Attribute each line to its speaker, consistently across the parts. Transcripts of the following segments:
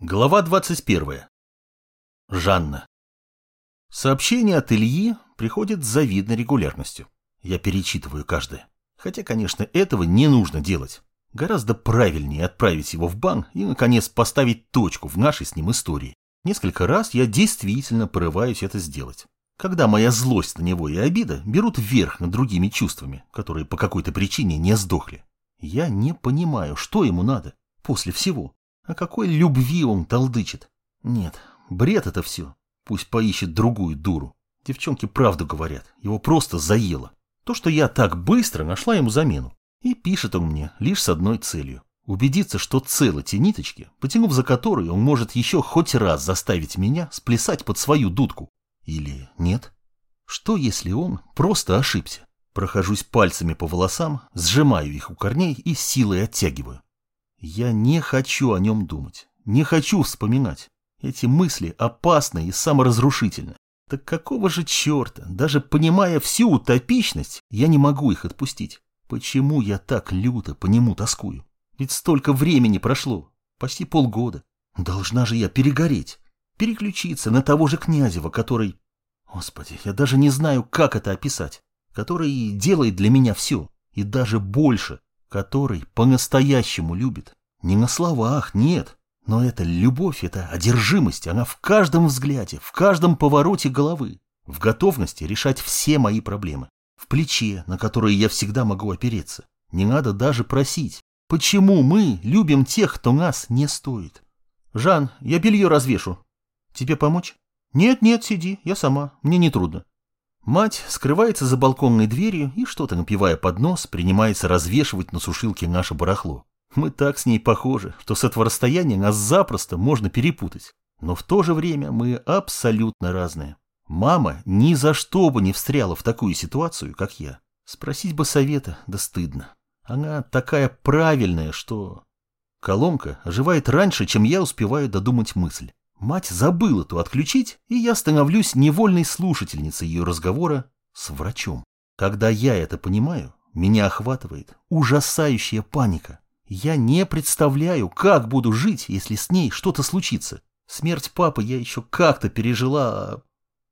Speaker 1: Глава 21. Жанна. Сообщение от Ильи приходит с завидной регулярностью. Я перечитываю каждое. Хотя, конечно, этого не нужно делать. Гораздо правильнее отправить его в бан и, наконец, поставить точку в нашей с ним истории. Несколько раз я действительно порываюсь это сделать. Когда моя злость на него и обида берут верх над другими чувствами, которые по какой-то причине не сдохли. Я не понимаю, что ему надо после всего. О какой любви он толдычит? Нет, бред это все. Пусть поищет другую дуру. Девчонки правду говорят, его просто заело. То, что я так быстро нашла ему замену. И пишет он мне лишь с одной целью. Убедиться, что целы те ниточки, потянув за которые он может еще хоть раз заставить меня сплясать под свою дудку. Или нет? Что, если он просто ошибся? Прохожусь пальцами по волосам, сжимаю их у корней и силой оттягиваю. Я не хочу о нем думать, не хочу вспоминать. Эти мысли опасны и саморазрушительны. Так какого же черта, даже понимая всю утопичность, я не могу их отпустить? Почему я так люто по нему тоскую? Ведь столько времени прошло, почти полгода. Должна же я перегореть, переключиться на того же Князева, который... Господи, я даже не знаю, как это описать. Который делает для меня все, и даже больше, который по-настоящему любит. Не на словах, нет. Но это любовь, это одержимость, она в каждом взгляде, в каждом повороте головы, в готовности решать все мои проблемы, в плече, на которое я всегда могу опереться. Не надо даже просить, почему мы любим тех, кто нас не стоит. Жан, я белье развешу. Тебе помочь? Нет, нет, сиди, я сама, мне не трудно. Мать скрывается за балконной дверью и, что-то напивая под нос, принимается развешивать на сушилке наше барахло. Мы так с ней похожи, что с этого расстояния нас запросто можно перепутать. Но в то же время мы абсолютно разные. Мама ни за что бы не встряла в такую ситуацию, как я. Спросить бы совета, да стыдно. Она такая правильная, что... Колонка оживает раньше, чем я успеваю додумать мысль. Мать забыла то отключить, и я становлюсь невольной слушательницей ее разговора с врачом. Когда я это понимаю, меня охватывает ужасающая паника. Я не представляю, как буду жить, если с ней что-то случится. Смерть папы я еще как-то пережила, а...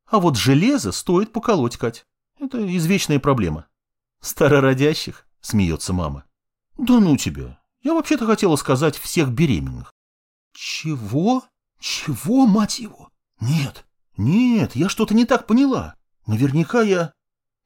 Speaker 1: а вот железо стоит поколоть, Кать. Это извечная проблема. Старородящих, смеется мама. Да ну тебя. Я вообще-то хотела сказать всех беременных. Чего? Чего, мать его? Нет, нет, я что-то не так поняла. Наверняка я...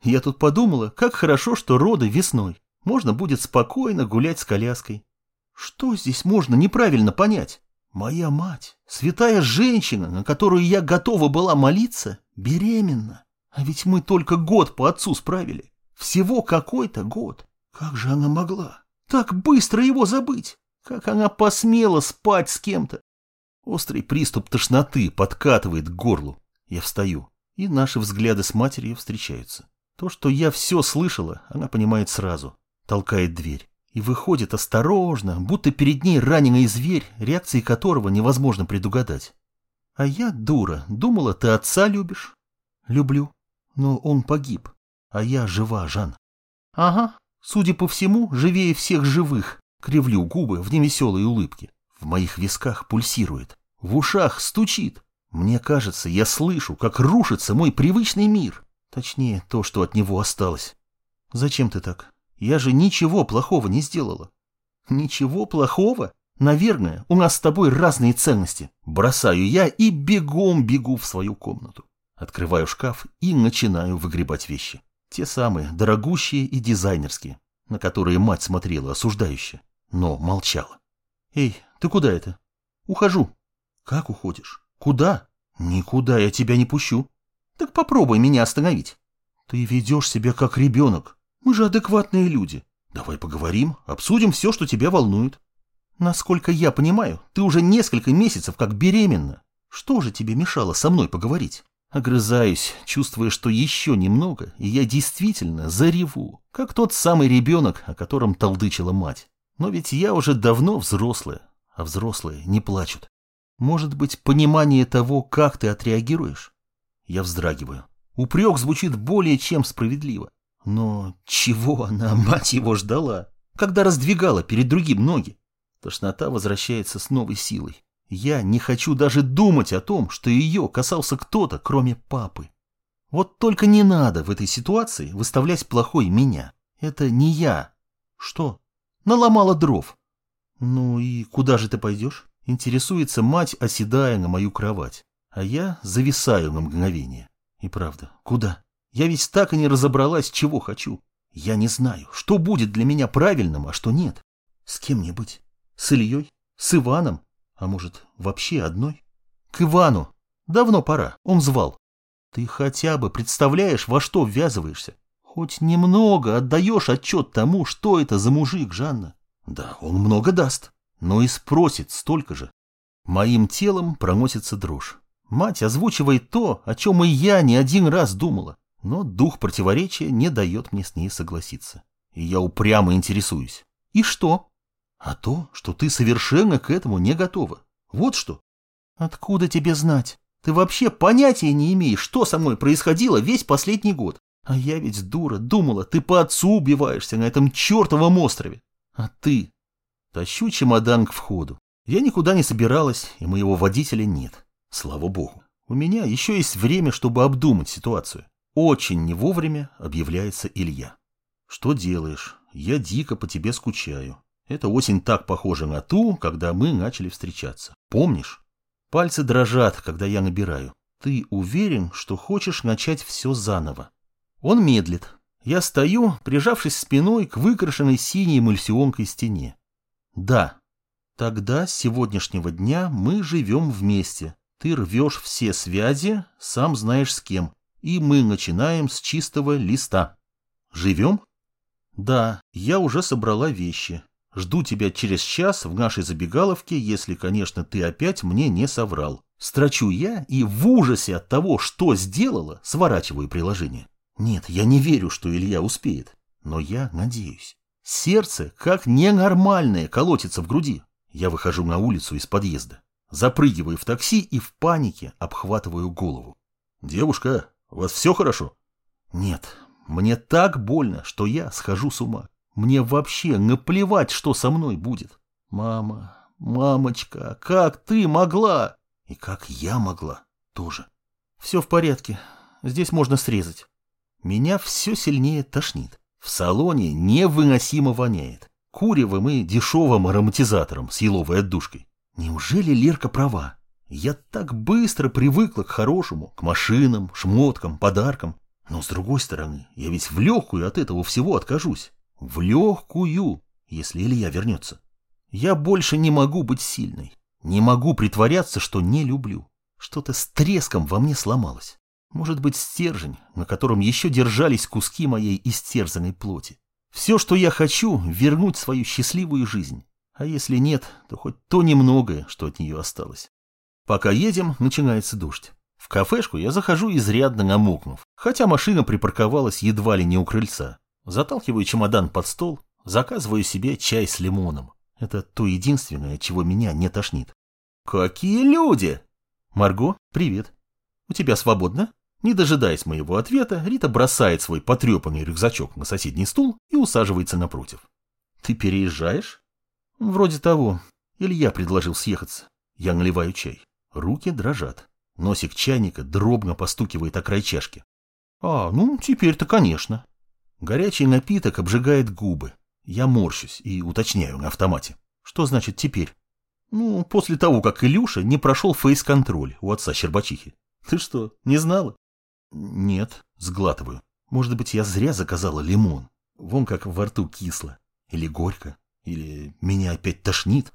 Speaker 1: Я тут подумала, как хорошо, что роды весной. Можно будет спокойно гулять с коляской. Что здесь можно неправильно понять? Моя мать, святая женщина, на которую я готова была молиться, беременна. А ведь мы только год по отцу справили. Всего какой-то год. Как же она могла так быстро его забыть? Как она посмела спать с кем-то? Острый приступ тошноты подкатывает к горлу. Я встаю, и наши взгляды с матерью встречаются. То, что я все слышала, она понимает сразу толкает дверь и выходит осторожно, будто перед ней раненый зверь, реакции которого невозможно предугадать. А я, дура, думала, ты отца любишь? Люблю. Но он погиб, а я жива, Жан. Ага, судя по всему, живее всех живых. Кривлю губы в невеселой улыбке. В моих висках пульсирует, в ушах стучит. Мне кажется, я слышу, как рушится мой привычный мир. Точнее, то, что от него осталось. Зачем ты так? Я же ничего плохого не сделала. Ничего плохого? Наверное, у нас с тобой разные ценности. Бросаю я и бегом бегу в свою комнату. Открываю шкаф и начинаю выгребать вещи. Те самые, дорогущие и дизайнерские, на которые мать смотрела осуждающе, но молчала. «Эй, ты куда это?» «Ухожу». «Как уходишь? Куда?» «Никуда я тебя не пущу». «Так попробуй меня остановить». «Ты ведешь себя как ребенок. Мы же адекватные люди. Давай поговорим, обсудим все, что тебя волнует. Насколько я понимаю, ты уже несколько месяцев как беременна. Что же тебе мешало со мной поговорить? Огрызаюсь, чувствуя, что еще немного, и я действительно зареву, как тот самый ребенок, о котором толдычила мать. Но ведь я уже давно взрослая, а взрослые не плачут. Может быть, понимание того, как ты отреагируешь? Я вздрагиваю. Упрек звучит более чем справедливо. Но чего она, мать его, ждала, когда раздвигала перед другим ноги? Тошнота возвращается с новой силой. Я не хочу даже думать о том, что ее касался кто-то, кроме папы. Вот только не надо в этой ситуации выставлять плохой меня. Это не я. Что? Наломала дров. Ну и куда же ты пойдешь? Интересуется мать, оседая на мою кровать. А я зависаю на мгновение. И правда, куда? Я ведь так и не разобралась, чего хочу. Я не знаю, что будет для меня правильным, а что нет. С кем мне быть? С Ильей? С Иваном? А может, вообще одной? К Ивану. Давно пора, он звал. Ты хотя бы представляешь, во что ввязываешься? Хоть немного отдаешь отчет тому, что это за мужик, Жанна. Да, он много даст, но и спросит столько же. Моим телом проносится дрожь. Мать озвучивает то, о чем и я не один раз думала, но дух противоречия не дает мне с ней согласиться. И я упрямо интересуюсь. И что? А то, что ты совершенно к этому не готова. Вот что. Откуда тебе знать? Ты вообще понятия не имеешь, что со мной происходило весь последний год. А я ведь, дура, думала, ты по отцу убиваешься на этом чертовом острове. А ты? Тащу чемодан к входу. Я никуда не собиралась, и моего водителя нет. Слава богу. У меня еще есть время, чтобы обдумать ситуацию. Очень не вовремя объявляется Илья. Что делаешь? Я дико по тебе скучаю. Эта осень так похожа на ту, когда мы начали встречаться. Помнишь? Пальцы дрожат, когда я набираю. Ты уверен, что хочешь начать все заново? Он медлит. Я стою, прижавшись спиной к выкрашенной синей эмульсионкой стене. Да. Тогда с сегодняшнего дня мы живем вместе. Ты рвешь все связи, сам знаешь с кем. И мы начинаем с чистого листа. Живем? Да, я уже собрала вещи. Жду тебя через час в нашей забегаловке, если, конечно, ты опять мне не соврал. Строчу я и в ужасе от того, что сделала, сворачиваю приложение. Нет, я не верю, что Илья успеет. Но я надеюсь. Сердце, как ненормальное, колотится в груди. Я выхожу на улицу из подъезда. Запрыгиваю в такси и в панике обхватываю голову. «Девушка, у вас все хорошо?» «Нет, мне так больно, что я схожу с ума. Мне вообще наплевать, что со мной будет. Мама, мамочка, как ты могла? И как я могла тоже. Все в порядке. Здесь можно срезать. Меня все сильнее тошнит. В салоне невыносимо воняет. Куревым и дешевым ароматизатором с еловой отдушкой. Неужели Лерка права? Я так быстро привыкла к хорошему, к машинам, шмоткам, подаркам. Но с другой стороны, я ведь в легкую от этого всего откажусь. В легкую, если Илья вернется. Я больше не могу быть сильной. Не могу притворяться, что не люблю. Что-то с треском во мне сломалось. Может быть, стержень, на котором еще держались куски моей истерзанной плоти. Все, что я хочу, вернуть свою счастливую жизнь. А если нет, то хоть то немногое, что от нее осталось. Пока едем, начинается дождь. В кафешку я захожу изрядно намокнув, хотя машина припарковалась едва ли не у крыльца. Заталкиваю чемодан под стол, заказываю себе чай с лимоном. Это то единственное, чего меня не тошнит. «Какие люди!» «Марго, привет. У тебя свободно?» Не дожидаясь моего ответа, Рита бросает свой потрепанный рюкзачок на соседний стул и усаживается напротив. «Ты переезжаешь?» «Вроде того. Илья предложил съехаться. Я наливаю чай. Руки дрожат. Носик чайника дробно постукивает о край чашки. «А, ну, теперь-то, конечно. Горячий напиток обжигает губы. Я морщусь и уточняю на автомате. Что значит теперь? Ну, после того, как Илюша не прошел фейс-контроль у отца Щербачихи. Ты что, не знала? Нет, сглатываю. Может быть, я зря заказала лимон. Вон как во рту кисло. Или горько. Или меня опять тошнит.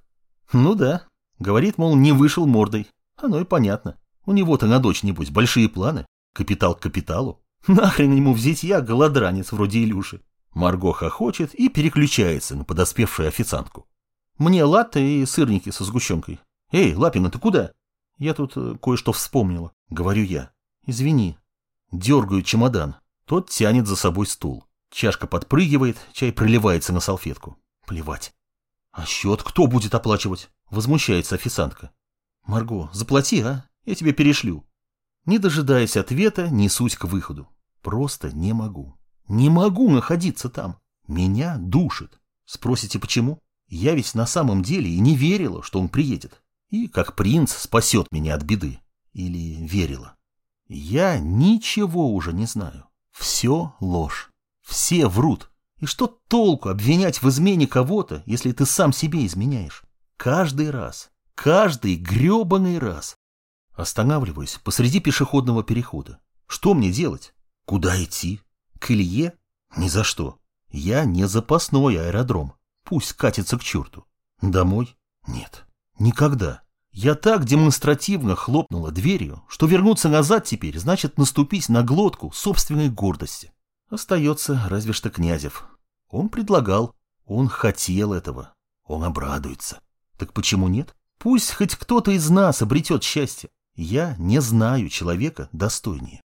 Speaker 1: Ну да. Говорит, мол, не вышел мордой. Оно и понятно. У него-то на дочь, небось, большие планы. Капитал к капиталу. Нахрен ему взять я, голодранец вроде Илюши. Марго хохочет и переключается на подоспевшую официантку. Мне латте и сырники со сгущенкой. Эй, Лапина, ты куда? Я тут э, кое-что вспомнила, говорю я. Извини. Дергаю чемодан. Тот тянет за собой стул. Чашка подпрыгивает, чай проливается на салфетку. Плевать. А счет кто будет оплачивать? Возмущается официантка. Марго, заплати, а? Я тебе перешлю. Не дожидаясь ответа, несусь к выходу. Просто не могу. Не могу находиться там. Меня душит. Спросите, почему? Я ведь на самом деле и не верила, что он приедет. и, как принц, спасет меня от беды. Или верила. Я ничего уже не знаю. Все ложь. Все врут. И что толку обвинять в измене кого-то, если ты сам себе изменяешь? Каждый раз. Каждый гребаный раз. Останавливаюсь посреди пешеходного перехода. Что мне делать? Куда идти? К Илье? Ни за что. Я не запасной аэродром. Пусть катится к черту. Домой? Нет. Никогда. Я так демонстративно хлопнула дверью, что вернуться назад теперь значит наступить на глотку собственной гордости. Остается разве что Князев. Он предлагал, он хотел этого, он обрадуется. Так почему нет? Пусть хоть кто-то из нас обретет счастье. Я не знаю человека достойнее.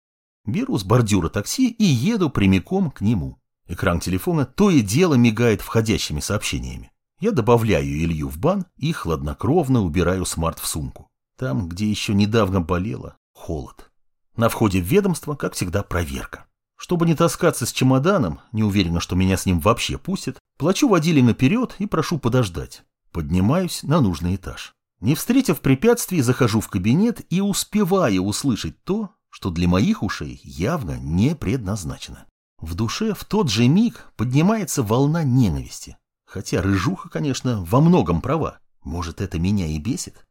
Speaker 1: Беру с бордюра такси и еду прямиком к нему. Экран телефона то и дело мигает входящими сообщениями. Я добавляю Илью в бан и хладнокровно убираю смарт в сумку. Там, где еще недавно болело, холод. На входе в ведомство, как всегда, проверка. Чтобы не таскаться с чемоданом, не уверена, что меня с ним вообще пустят, плачу водили наперед и прошу подождать. Поднимаюсь на нужный этаж. Не встретив препятствий, захожу в кабинет и успеваю услышать то, что для моих ушей явно не предназначено. В душе в тот же миг поднимается волна ненависти. Хотя рыжуха, конечно, во многом права. Может, это меня и бесит?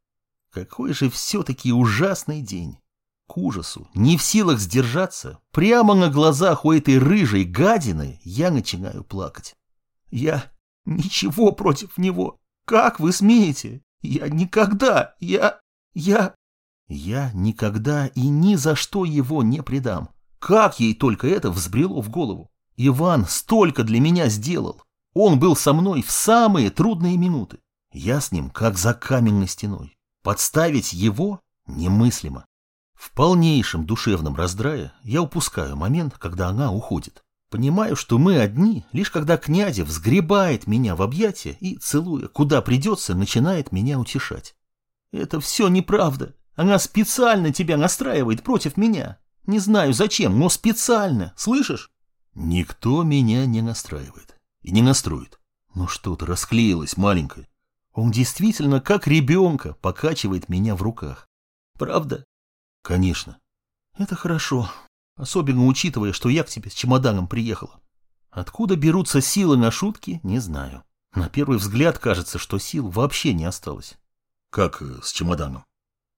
Speaker 1: Какой же все-таки ужасный день. К ужасу, не в силах сдержаться, прямо на глазах у этой рыжей гадины я начинаю плакать. Я ничего против него. Как вы смеете? Я никогда, я, я... Я никогда и ни за что его не предам. Как ей только это взбрело в голову? Иван столько для меня сделал. Он был со мной в самые трудные минуты. Я с ним как за каменной стеной. Подставить его немыслимо. В полнейшем душевном раздрае я упускаю момент, когда она уходит. Понимаю, что мы одни, лишь когда Князев сгребает меня в объятия и, целуя, куда придется, начинает меня утешать. Это все неправда. Она специально тебя настраивает против меня. Не знаю зачем, но специально, слышишь? Никто меня не настраивает. И не настроит. Ну что ты расклеилась, маленькая. Он действительно, как ребенка, покачивает меня в руках. Правда? Конечно. Это хорошо. Особенно учитывая, что я к тебе с чемоданом приехала. Откуда берутся силы на шутки, не знаю. На первый взгляд кажется, что сил вообще не осталось. Как э, с чемоданом?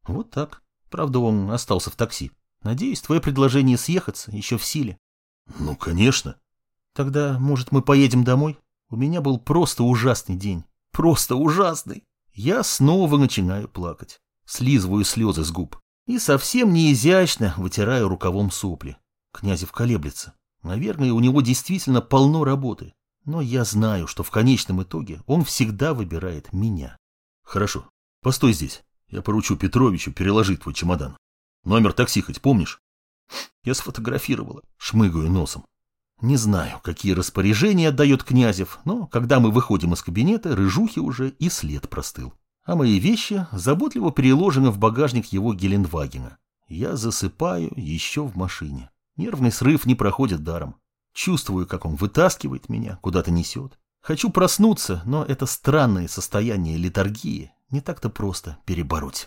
Speaker 1: Вот так. Правда, он остался в такси. Надеюсь, твое предложение съехаться еще в силе. Ну, конечно. Тогда, может, мы поедем домой? У меня был просто ужасный день. Просто ужасный. Я снова начинаю плакать. Слизываю слезы с губ. И совсем не изящно вытираю рукавом сопли. Князев колеблется. Наверное, у него действительно полно работы. Но я знаю, что в конечном итоге он всегда выбирает меня. Хорошо, постой здесь. Я поручу Петровичу переложить твой чемодан. Номер такси хоть помнишь? Я сфотографировала, шмыгаю носом. Не знаю, какие распоряжения отдает Князев, но когда мы выходим из кабинета, рыжухи уже и след простыл. А мои вещи заботливо переложены в багажник его Гелендвагена. Я засыпаю еще в машине. Нервный срыв не проходит даром. Чувствую, как он вытаскивает меня, куда-то несет. Хочу проснуться, но это странное состояние литургии не так-то просто перебороть.